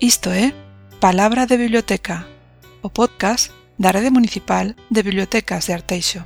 Isto é Palabra de Biblioteca, o podcast da Rede Municipal de Bibliotecas de Arteixo.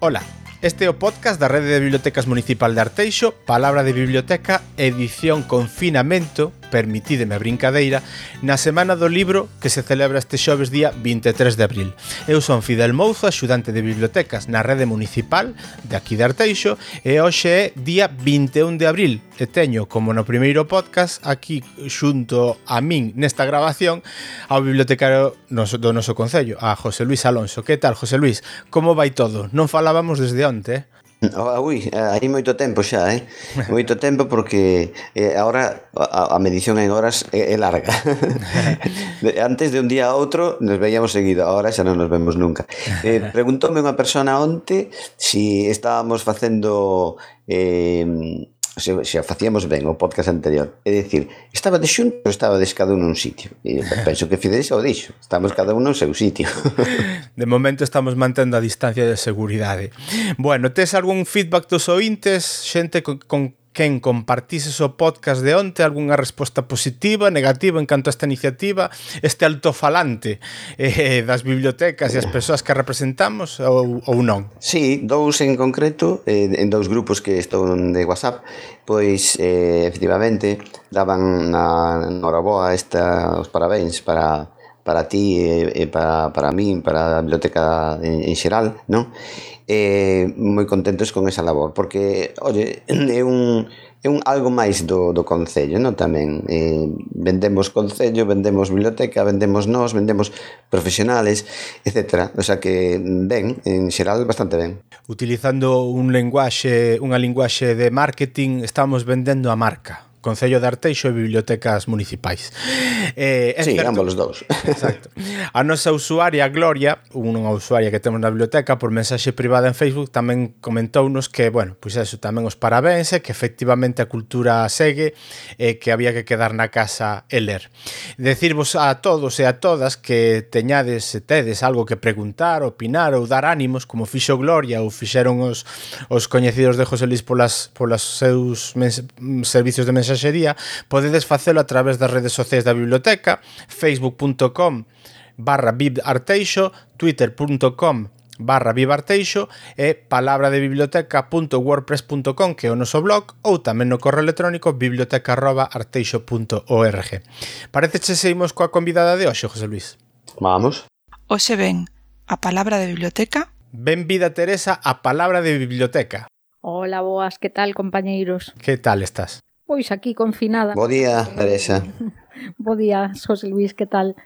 Ola, Este é o podcast da Rede de Bibliotecas Municipal de Arteixo, Palabra de Biblioteca, edición confinamento, permitideme a brincadeira, na Semana do Libro que se celebra este xoves día 23 de abril. Eu son Fidel Mouzo, axudante de bibliotecas na rede municipal de aquí de Arteixo e hoxe é día 21 de abril e teño, como no primeiro podcast, aquí xunto a min nesta grabación ao bibliotecario do noso concello, a José Luis Alonso. Que tal, José Luis? Como vai todo? Non falábamos desde onte, eh? Ui, hai moito tempo xa, eh? Moito tempo eh. porque eh, ahora a, a medición en horas eh, é, é larga. Antes de un día a outro nos veíamos seguido, ahora xa non nos vemos nunca. Eh, preguntoume unha persona onte se si estábamos facendo eh, se, se facíamos ben o podcast anterior. É dicir, estaba de xunto estaba de cada un nun sitio. E penso que Fidelis o dixo estamos cada un no seu sitio. De momento estamos mantendo a distancia de seguridade. Bueno, tes algún feedback dos ointes? Xente con, con quen compartises o podcast de onte algunha resposta positiva, negativa en canto a esta iniciativa, este altofalante eh, eh das bibliotecas e as persoas que representamos ou, ou non? Sí, dous en concreto, eh, en dous grupos que estou de WhatsApp, pois eh, efectivamente daban na Noraboa esta, os parabéns para para ti e, e para, para min, para a biblioteca en, en xeral, non? Eh, moi contentos con esa labor, porque, oye, é un, é un algo máis do, do Concello, non? Tamén eh, vendemos Concello, vendemos biblioteca, vendemos nós, vendemos profesionales, etc. O sea que ben, en xeral, bastante ben. Utilizando un lenguaxe, unha linguaxe de marketing, estamos vendendo a marca. Concello de Arteixo e Bibliotecas Municipais. Eh, sí, certo, ambos os dous. Exacto. A nosa usuaria Gloria, unha usuaria que temos na biblioteca por mensaxe privada en Facebook, tamén comentounos que, bueno, pois eso, tamén os parabéns, que efectivamente a cultura segue e que había que quedar na casa e ler. Decirvos a todos e a todas que teñades e tedes algo que preguntar, opinar ou dar ánimos, como fixo Gloria ou fixeron os, os coñecidos de José Luis polas, polas seus mens, servicios de mensaxe mensaxería, podedes facelo a través das redes sociais da biblioteca, facebook.com barra bibarteixo, twitter.com barra vivarteixo e palabradebiblioteca.wordpress.com que é o noso blog ou tamén no correo electrónico biblioteca.arteixo.org Parece que seguimos coa convidada de hoxe, José Luis. Vamos. Hoxe ven a palabra de biblioteca. Benvida Teresa a palabra de biblioteca. Hola, boas, que tal, compañeiros? Que tal estás? Pois aquí confinada. Bo día, Teresa. Bo día, José Luis, que tal?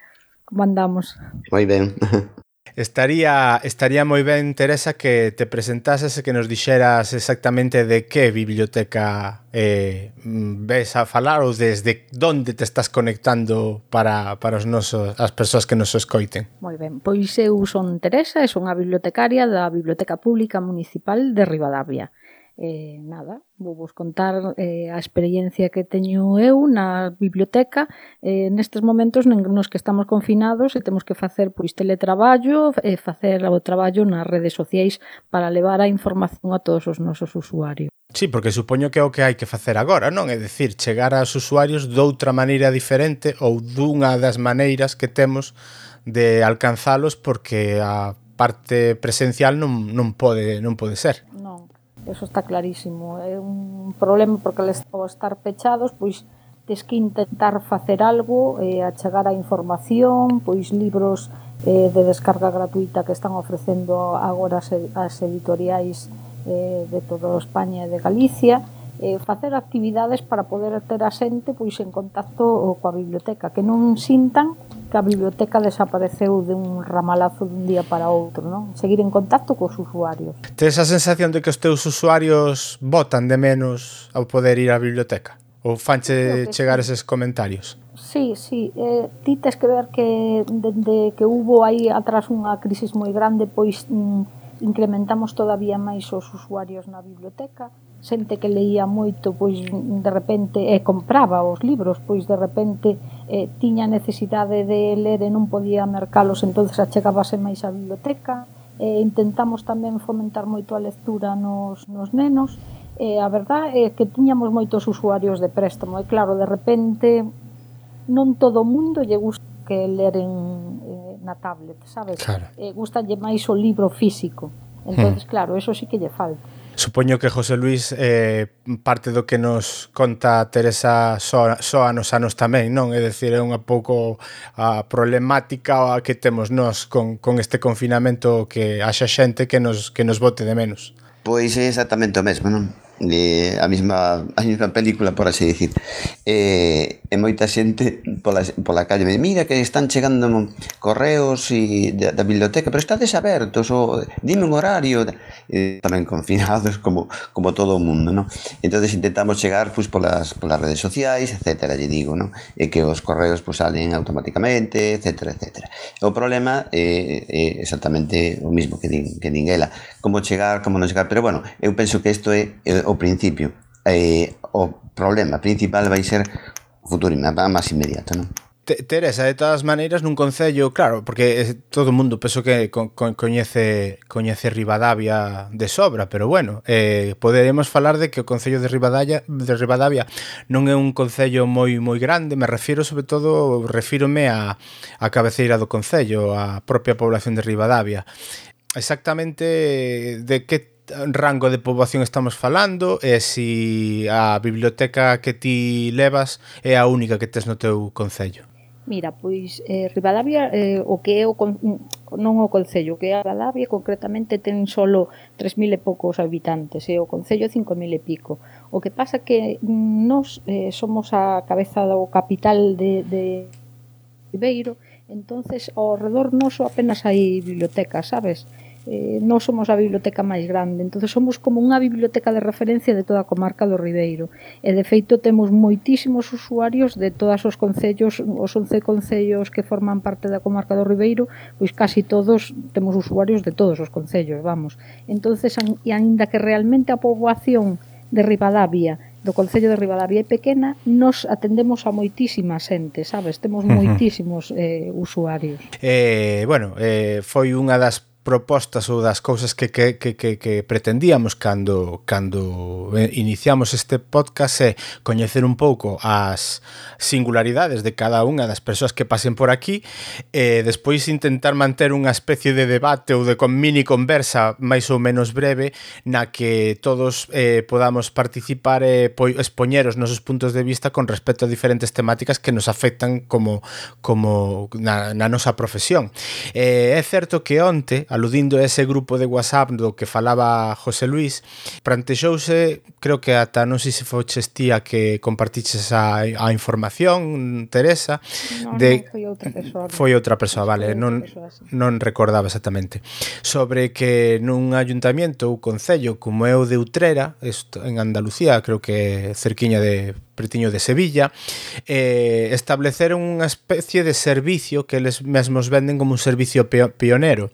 Como andamos? Moi ben. Estaría estaría moi ben, Teresa, que te presentases e que nos dixeras exactamente de que biblioteca eh, ves a falar ou desde onde te estás conectando para, para os nosos, as persoas que nos escoiten. Moi ben, pois eu son Teresa e son a bibliotecaria da Biblioteca Pública Municipal de Rivadavia. Eh, nada, vou vos contar eh, a experiencia que teño eu na biblioteca eh, nestes momentos nos que estamos confinados e temos que facer pois teletraballo e facer o traballo nas redes sociais para levar a información a todos os nosos usuarios. Sí, porque supoño que é o que hai que facer agora, non? É dicir, chegar aos usuarios doutra maneira diferente ou dunha das maneiras que temos de alcanzalos porque a parte presencial non, non pode non pode ser. Non, Eso está clarísimo. É un problema porque ao estar pechados, pois tes que intentar facer algo, eh, achegar a información, pois libros eh, de descarga gratuita que están ofrecendo agora as, as editoriais eh, de toda España e de Galicia, eh, facer actividades para poder ter a xente pois en contacto coa biblioteca, que non sintan que a biblioteca desapareceu de un ramalazo dun día para outro, non? Seguir en contacto cos usuarios. Tes a sensación de que os teus usuarios votan de menos ao poder ir á biblioteca? Ou fanche chegar sí. eses comentarios? Sí, sí, eh, ti tes que ver que dende que hubo aí atrás unha crisis moi grande, pois mm, incrementamos todavía máis os usuarios na biblioteca, xente que leía moito, pois de repente e compraba os libros, pois de repente eh, tiña necesidade de ler e non podía mercalos, entonces achegábase máis á biblioteca. Eh, intentamos tamén fomentar moito a lectura nos, nos nenos. Eh, a verdad é que tiñamos moitos usuarios de préstamo e claro, de repente non todo o mundo lle gusta que ler en, eh, na tablet, sabes? Claro. Eh, gustalle máis o libro físico. Entonces, hmm. claro, eso sí que lle falta. Supoño que José Luis eh, parte do que nos conta Teresa soa, soa nos anos tamén, non? É dicir, é unha pouco a problemática que temos nós con, con este confinamento que haxa xente que nos, que nos bote de menos. Pois é exactamente o mesmo, non? de a mesma a mesma película por así dicir e, eh, e moita xente pola, pola calle me mira que están chegando correos e da, da biblioteca pero está abertos ou dime un horario e, tamén confinados como como todo o mundo no? entonces intentamos chegar pues, polas, polas redes sociais etcétera lle digo no? e que os correos pues, salen automáticamente etcétera etcétera o problema é, é exactamente o mismo que din, que din ela como chegar como non chegar pero bueno eu penso que isto é, é o principio. Eh, o problema principal vai ser futurima, máis inmediato, non? Teresa, de todas maneiras, nun concello, claro, porque eh, todo o mundo penso que coñece coñece Rivadavia de sobra, pero bueno, eh, poderemos falar de que o concello de Rivadavia de Rivadavia non é un concello moi moi grande, me refiro sobre todo, refírome a, a cabeceira do concello, a propia población de Rivadavia. Exactamente eh, de que rango de poboación estamos falando e se a biblioteca que ti levas é a única que tes no teu concello? Mira, pois eh, Rivadavia eh, o que é o con, non o concello, que é Rivadavia concretamente ten solo 3.000 e poucos habitantes e o concello 5.000 e pico. O que pasa que nós eh, somos a cabeza do capital de, de Ribeiro, entonces ao redor noso apenas hai bibliotecas, sabes? eh, non somos a biblioteca máis grande, entonces somos como unha biblioteca de referencia de toda a comarca do Ribeiro. E de feito temos moitísimos usuarios de todos os concellos, os 11 concellos que forman parte da comarca do Ribeiro, pois casi todos temos usuarios de todos os concellos, vamos. Entonces, e aínda que realmente a poboación de Rivadavia do Concello de Rivadavia é pequena, nos atendemos a moitísima xente, sabes? Temos moitísimos uh -huh. eh, usuarios. Eh, bueno, eh, foi unha das propostas ou das cousas que, que, que, que, que pretendíamos cando, cando iniciamos este podcast é coñecer un pouco as singularidades de cada unha das persoas que pasen por aquí e despois intentar manter unha especie de debate ou de mini conversa máis ou menos breve na que todos eh, podamos participar e eh, expoñer os nosos puntos de vista con respecto a diferentes temáticas que nos afectan como como na, na nosa profesión. Eh, é certo que onte, aludindo a ese grupo de WhatsApp do que falaba José Luis, plantexouse, creo que ata non sei se foches tía que compartiches a, a información, Teresa, no, de non, foi outra persoa. Foi outra persoa, vale, outra non persoa, non recordaba exactamente. Sobre que nun ayuntamiento ou concello como é o de Utrera, en Andalucía, creo que cerquiña de pretiño de Sevilla, eh, estableceron unha especie de servicio que eles mesmos venden como un servicio pionero.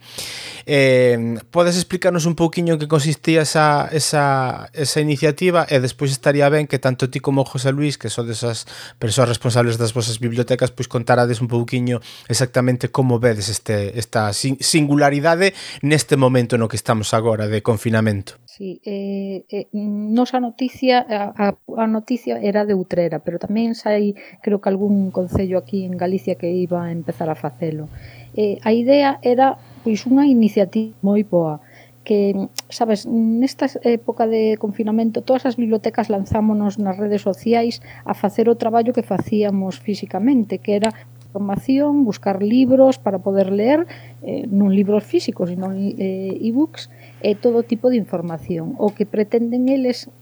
Eh, podes explicarnos un pouquiño que consistía esa, esa, esa iniciativa e despois estaría ben que tanto ti como José Luis, que son desas persoas responsables das vosas bibliotecas, pois contarades un pouquiño exactamente como vedes este, esta singularidade neste momento no que estamos agora de confinamento. Sí, eh, eh, nosa noticia a, a noticia era de Utrera, pero tamén sai creo que algún concello aquí en Galicia que iba a empezar a facelo. Eh, a idea era pois unha iniciativa moi boa que, sabes, nesta época de confinamento todas as bibliotecas lanzámonos nas redes sociais a facer o traballo que facíamos físicamente, que era información, buscar libros para poder ler, eh, non libros físicos, sino eh, e-books, e todo tipo de información. O que pretenden eles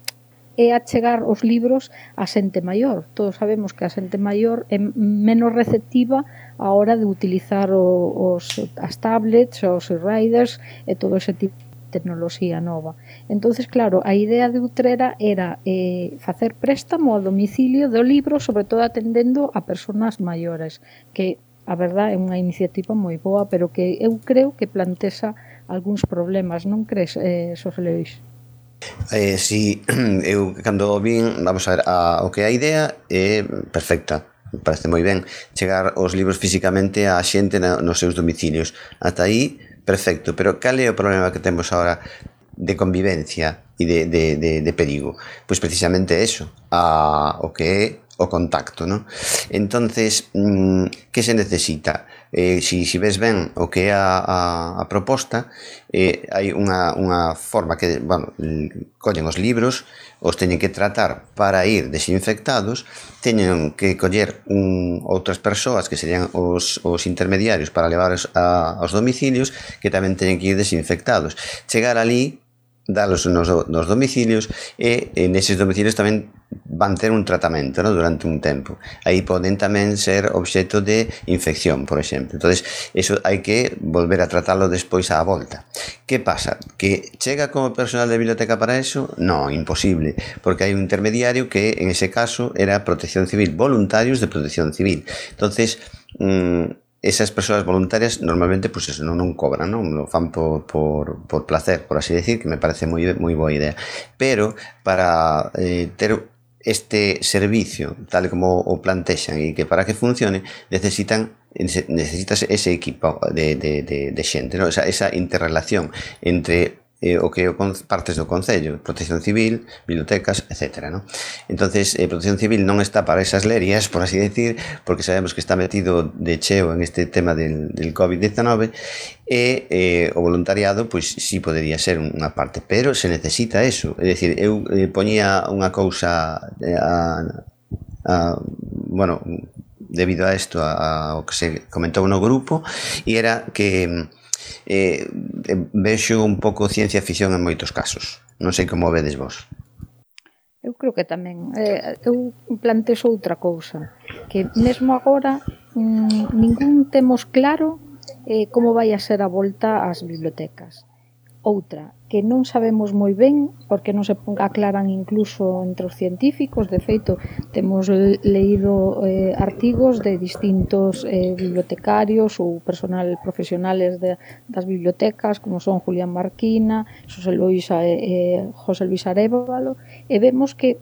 é achegar os libros á xente maior. Todos sabemos que a xente maior é menos receptiva á hora de utilizar o, os, as tablets, os riders e todo ese tipo de tecnoloxía nova. Entonces, claro, a idea de Utrera era eh, facer préstamo a domicilio do libro, sobre todo atendendo a persoas maiores, que a verdad é unha iniciativa moi boa, pero que eu creo que plantexa algúns problemas, non crees, eh, Xosé Luis? Eh, si eu cando vin, vamos a ver, a, o que a idea é perfecta parece moi ben chegar os libros físicamente á xente na, nos seus domicilios. Ata aí, perfecto, pero cal é o problema que temos agora de convivencia e de, de, de, de perigo? Pois precisamente eso, a, o que é o contacto, non? Entonces, mm, que se necesita? eh, si, si ves ben o que é a, a, a proposta, eh, hai unha, unha forma que, bueno, collen os libros, os teñen que tratar para ir desinfectados, teñen que coller un, outras persoas que serían os, os intermediarios para levar a, aos domicilios, que tamén teñen que ir desinfectados. Chegar ali dalos nos, nos domicilios e neses domicilios tamén van ter un tratamento no? durante un tempo. Aí poden tamén ser obxeto de infección, por exemplo. Entón, eso hai que volver a tratalo despois á volta. Que pasa? Que chega como personal de biblioteca para eso? No, imposible, porque hai un intermediario que en ese caso era protección civil, voluntarios de protección civil. Entonces, mmm, esas persoas voluntarias normalmente pues eso non, non cobran, non lo fan por, por, por placer, por así decir, que me parece moi moi boa idea. Pero para eh, ter este servicio tal como o plantexan e que para que funcione necesitan necesitas ese equipo de, de, de, de xente, ¿no? esa, esa interrelación entre eh, o que o partes do Concello, Protección Civil, bibliotecas, etc. ¿no? Entonces, eh, Protección Civil non está para esas lerias, por así decir, porque sabemos que está metido de cheo en este tema del, del COVID-19, e eh, o voluntariado, pois sí podería ser unha parte, pero se necesita eso. É dicir, eu eh, poñía unha cousa eh, a, a, bueno, debido a isto, ao que se comentou no grupo, e era que mm, Eh, eh, vexo un pouco ciencia ficción en moitos casos. Non sei como vedes vos. Eu creo que tamén. Eh, eu plantexo outra cousa, que mesmo agora mm, ningún temos claro eh, como vai a ser a volta ás bibliotecas. Outra, que non sabemos moi ben, porque non se aclaran incluso entre os científicos, de feito, temos leído eh, artigos de distintos eh, bibliotecarios ou personal profesionales de, das bibliotecas, como son Julián Marquina, José Luis, eh, eh, José Luis Arevalo, e vemos que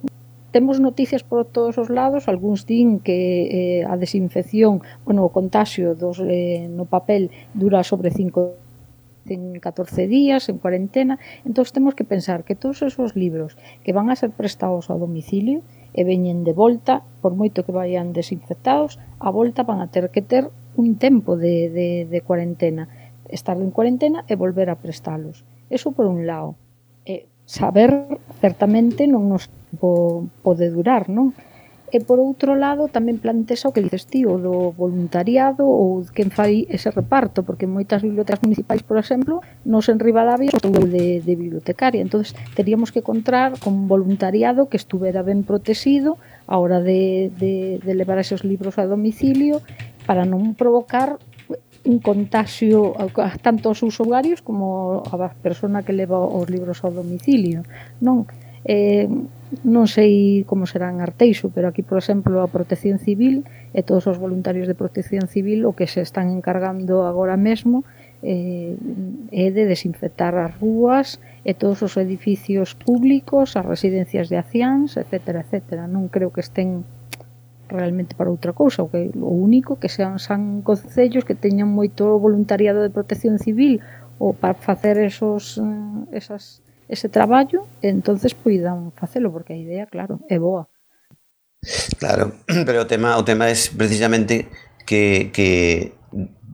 temos noticias por todos os lados, algúns din que eh, a desinfección, bueno, o contagio dos, eh, no papel dura sobre cinco ten 14 días en cuarentena, entón temos que pensar que todos esos libros que van a ser prestados ao domicilio e veñen de volta, por moito que vayan desinfectados, a volta van a ter que ter un tempo de, de, de cuarentena, estar en cuarentena e volver a prestalos. Eso por un lado. E saber certamente non nos po, pode durar, non? E por outro lado tamén plantexa o que dices ti, o do voluntariado ou quen fai ese reparto, porque moitas bibliotecas municipais, por exemplo, nos en Rivadavia estou de, de bibliotecaria, entonces teríamos que encontrar con voluntariado que estuvera ben protegido a hora de, de, de levar esos libros a domicilio para non provocar un contagio a tanto aos usuarios como a persona que leva os libros ao domicilio, non? Eh, non sei como será en Arteixo, pero aquí, por exemplo, a Protección Civil e todos os voluntarios de Protección Civil o que se están encargando agora mesmo eh, é de desinfectar as rúas e todos os edificios públicos, as residencias de acians, etc. etc. Non creo que estén realmente para outra cousa, o, que, o único que sean san concellos que teñan moito voluntariado de protección civil ou para facer esos, eh, esas ese traballo, entonces poidan facelo, porque a idea, claro, é boa. Claro, pero o tema o tema é precisamente que, que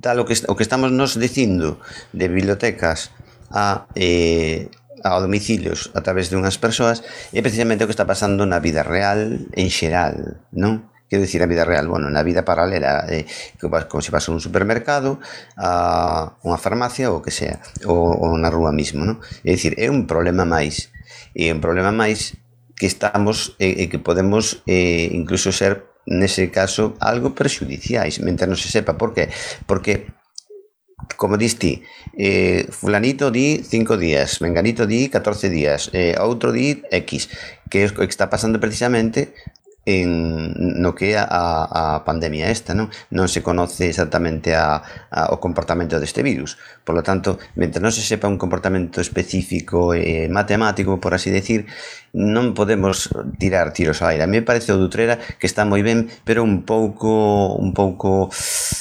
tal o que, o que estamos nos dicindo de bibliotecas a eh, a domicilios a través de unhas persoas é precisamente o que está pasando na vida real en xeral, non? Quero dicir, na vida real, bueno, na vida paralela, eh, que vas, como se vas a un supermercado, a unha farmacia ou que sea, ou, ou na rúa mismo, non? É dicir, é un problema máis, é un problema máis que estamos e eh, que podemos eh, incluso ser nese caso algo perxudiciais, mentre non se sepa por qué. porque como diste, eh, fulanito di 5 días, menganito di 14 días, eh, outro di X, que é o que está pasando precisamente en, no que é a, a pandemia esta, non? Non se conoce exactamente a, a, o comportamento deste virus. Por lo tanto, mentre non se sepa un comportamento específico e matemático, por así decir, non podemos tirar tiros ao aire. A mí me parece o Dutrera que está moi ben, pero un pouco un pouco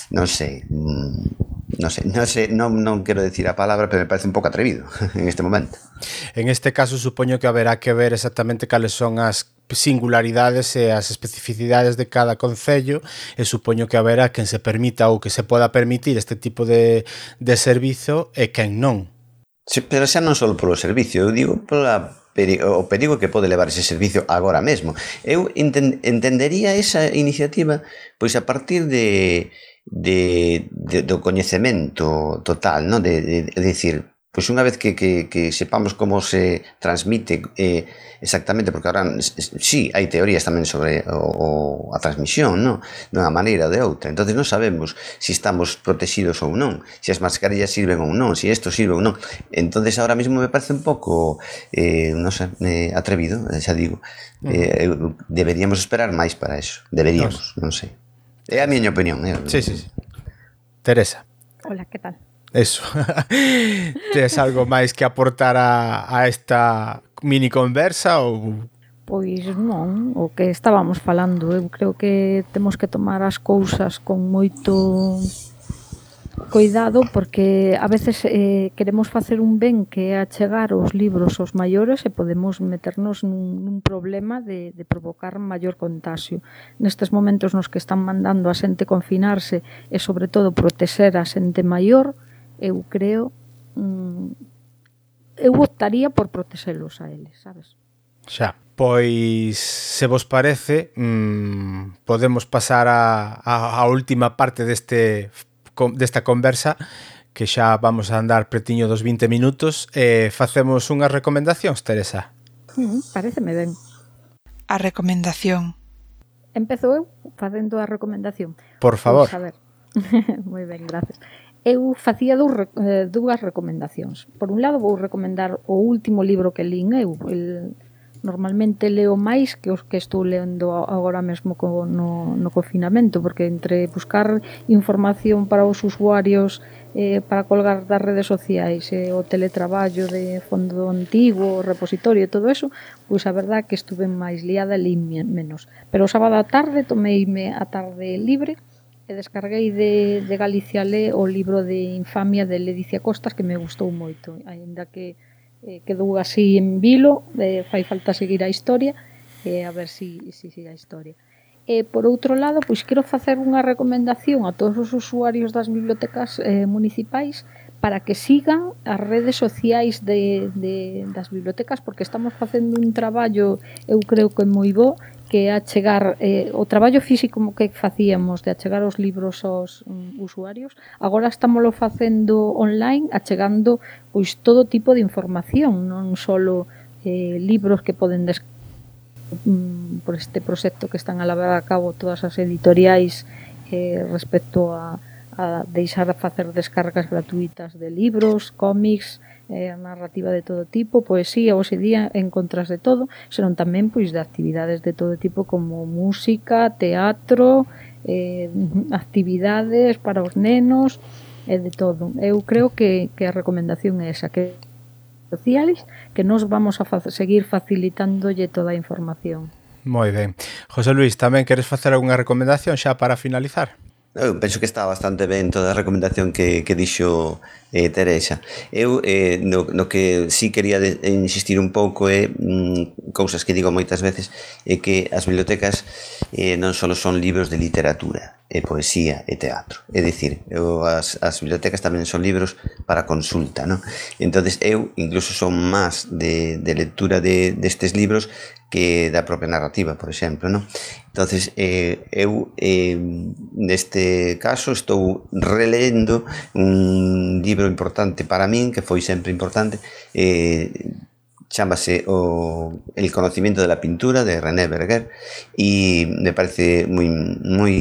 non sei, mm, non sei, non sei, non, non quero decir a palabra, pero me parece un pouco atrevido en este momento. En este caso supoño que haberá que ver exactamente cales son as singularidades e as especificidades de cada concello e supoño que haberá quen se permita ou que se poda permitir este tipo de, de servizo e quen non. Sí, pero xa non só polo servicio, eu digo pola o perigo que pode levar ese servicio agora mesmo. Eu enten, entendería esa iniciativa pois a partir de, de, de do coñecemento total, non? De, de, de, de decir, Pois unha vez que, que, que sepamos como se transmite eh, exactamente, porque ahora sí, hai teorías tamén sobre o, o, a transmisión, non? Dunha maneira ou de outra. entonces non sabemos se si estamos protegidos ou non, se si as mascarillas sirven ou non, se si isto sirve ou non. entonces ahora mesmo me parece un pouco, eh, non sei, eh, atrevido, eh, xa digo. Eh, deberíamos esperar máis para eso. Deberíamos, non sei. É a miña opinión. Eh? Sí, sí, sí. Teresa. Hola, que tal? eso. Tes algo máis que aportar a, a esta mini conversa ou Pois non, o que estábamos falando, eu creo que temos que tomar as cousas con moito coidado porque a veces eh, queremos facer un ben que é achegar os libros aos maiores e podemos meternos nun, nun problema de, de provocar maior contaxio. Nestes momentos nos que están mandando a xente confinarse e sobre todo protexer a xente maior, eu creo mm, eu optaría por protexelos a eles, sabes? Xa. Pois, se vos parece, mmm, podemos pasar a, a, a última parte deste desta conversa que xa vamos a andar pretiño dos 20 minutos e eh, facemos unhas recomendacións, Teresa. Mm, pareceme ben. A recomendación. Empezo eu facendo a recomendación. Por favor. Vamos a ver. Moi ben, gracias eu facía dous, eh, dúas recomendacións. Por un lado, vou recomendar o último libro que lín eu, el, normalmente leo máis que os que estou lendo agora mesmo co, no, no confinamento, porque entre buscar información para os usuarios eh, para colgar das redes sociais, eh, o teletraballo de fondo antigo, o repositorio e todo eso, pois a verdad que estuve máis liada e menos. Pero o sábado a tarde tomeime a tarde libre e descarguei de, de Galicia Le o libro de Infamia de Ledicia Costas que me gustou moito, aínda que eh, quedou así en vilo, eh, fai falta seguir a historia e eh, a ver si, si sigue a historia. E por outro lado, pois quero facer unha recomendación a todos os usuarios das bibliotecas eh, municipais para que sigan as redes sociais de, de, das bibliotecas porque estamos facendo un traballo eu creo que moi bo que achegar eh, o traballo físico que facíamos de achegar os libros aos um, usuarios, agora estámoslo facendo online, achegando pois todo tipo de información, non só eh, libros que poden des um, por este proxecto que están a levar a cabo todas as editoriais eh, respecto a, a deixar de facer descargas gratuitas de libros, cómics, eh, narrativa de todo tipo, poesía, hoxe día encontras de todo, senón tamén pois de actividades de todo tipo como música, teatro, eh, actividades para os nenos, e eh, de todo. Eu creo que, que a recomendación é esa, que sociais que nos vamos a fa seguir facilitándolle toda a información. Moi ben. José Luis, tamén queres facer algunha recomendación xa para finalizar? Eu penso que está bastante ben toda a recomendación que, que dixo eh, Teresa. Eu eh, no, no que sí quería de, insistir un pouco é eh, mm, cousas que digo moitas veces é eh, que as bibliotecas eh, non só son libros de literatura, e poesía e teatro. É dicir, eu, as, as bibliotecas tamén son libros para consulta, non? entonces eu incluso son máis de, de lectura de, destes libros que da propia narrativa, por exemplo, non? Entonces, eh, eu eh, neste caso estou relendo un libro importante para min, que foi sempre importante, eh, Chámase o El conocimiento de la pintura de René Berger y me parece moi moi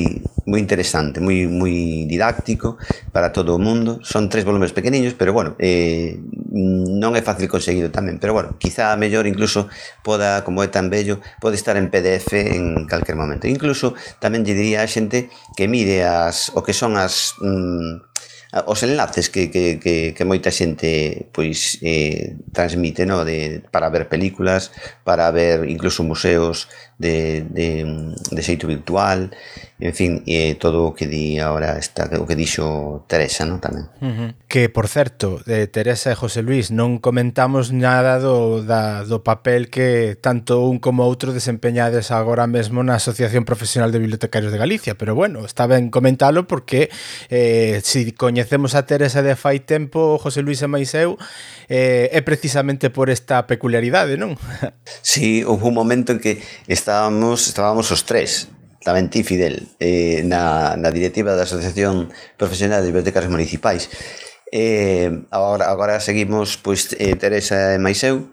moi interesante, moi moi didáctico para todo o mundo. Son tres volumes pequeniños, pero bueno, eh, non é fácil conseguido tamén, pero bueno, quizá mellor incluso poda, como é tan bello, pode estar en PDF en calquer momento. Incluso tamén lle diría a xente que mire as o que son as mm, Eh, os enlaces que, que, que, que moita xente pois eh, transmite no? de, para ver películas, para ver incluso museos de, de, de xeito virtual, en fin, e todo o que di ahora está o que dixo Teresa, non tamén. Uh -huh. Que por certo, de Teresa e José Luis non comentamos nada do da, do papel que tanto un como outro desempeñades agora mesmo na Asociación Profesional de Bibliotecarios de Galicia, pero bueno, está ben comentalo porque eh si coñecemos a Teresa de fai tempo, José Luis e máis eu, eh é precisamente por esta peculiaridade, non? Si, sí, houve un momento en que estábamos, estábamos os tres tamén ti, Fidel, eh, na, na directiva da Asociación Profesional de Bibliotecas Municipais. Eh, agora, agora seguimos pois, eh, Teresa e máis eu,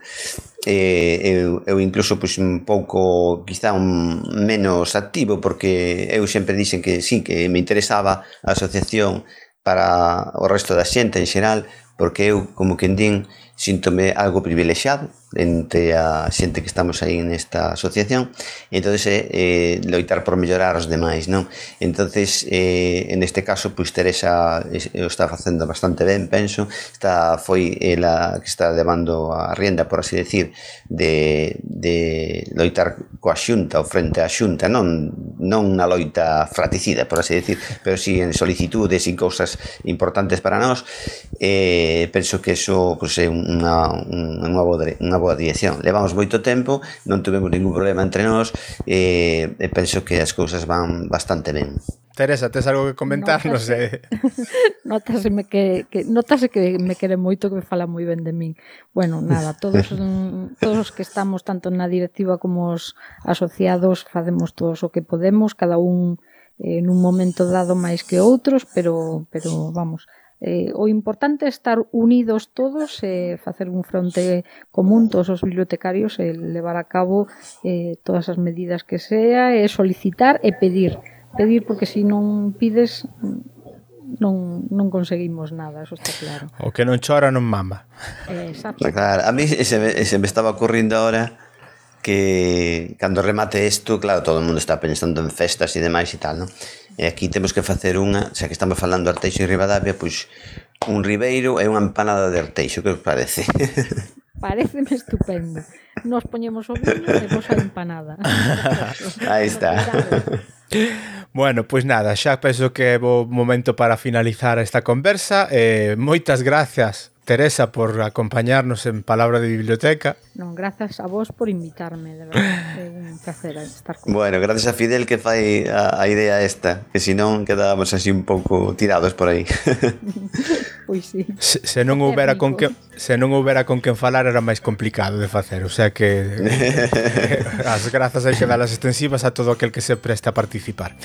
eh, eu, eu incluso pois, un pouco quizá un menos activo porque eu sempre dixen que sí, que me interesaba a asociación para o resto da xente en xeral, porque eu, como que din, síntome algo privilexiado entre a xente que estamos aí nesta asociación e entonces eh, eh loitar por mellorar os demais non? Entonces eh, en este caso pois Teresa o está facendo bastante ben penso. Está foi ela que está levando a rienda por así decir de, de loitar coa xunta ou frente á xunta non? non na loita fratricida, por así decir, pero si en solicitudes e cousas importantes para nós, eh, penso que iso pues, é unha, unha, boa, unha boa dirección. Levamos moito tempo, non tivemos ningún problema entre nós, eh, e penso que as cousas van bastante ben. Teresa, tes algo que comentar? Non sei. Notaseme que, que, notase que me quere moito que me fala moi ben de min. Bueno, nada, todos, mm, todos os que estamos tanto na directiva como os asociados facemos todos o que podemos, cada un eh, nun momento dado máis que outros, pero, pero vamos, Eh, o importante é estar unidos todos, eh, facer un fronte común todos os bibliotecarios, eh, levar a cabo eh, todas as medidas que sea, e eh, solicitar e pedir pedir porque se si non pides non, non conseguimos nada, eso está claro. O que non chora non mama. Eh, exacto. Claro, a mí se me, se me estaba ocurrindo ahora que cando remate isto, claro, todo o mundo está pensando en festas e demais e tal, non? E aquí temos que facer unha, xa que estamos falando de Arteixo e Rivadavia, pois un ribeiro e unha empanada de Arteixo, que os parece? Pareceme estupendo. Nos poñemos o vino e vos a empanada. Aí está. Bueno, pois nada, xa penso que é bo momento para finalizar esta conversa. Eh, moitas grazas, Teresa, por acompañarnos en Palabra de Biblioteca. Non, grazas a vos por invitarme, de verdade. É un placer estar con Bueno, gracias a Fidel que fai a, a idea esta, que se non quedábamos así un pouco tirados por aí. pois sí. Se, se non houbera con que se non houbera con quen falar era máis complicado de facer, o sea que as grazas hai que dalas extensivas a todo aquel que se presta a participar.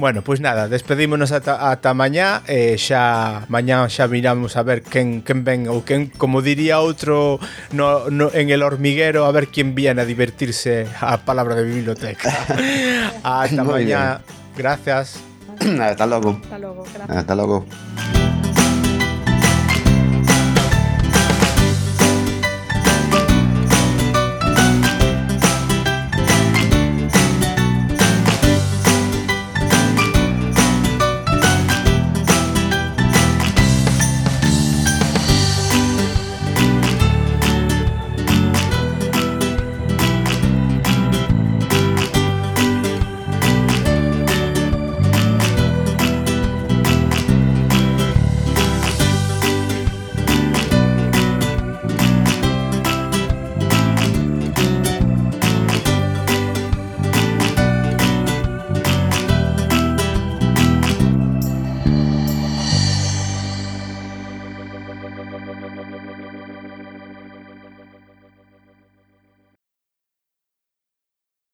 Bueno, pois nada, despedímonos ata, ata mañá, eh, xa mañá xa miramos a ver quen quen ven ou quen, como diría outro no, no en el hormiguero, a ver quen viene a divertirse a palabra de biblioteca. Hasta mañana. Gracias. Hasta logo. Hasta logo. Gracias. Hasta logo.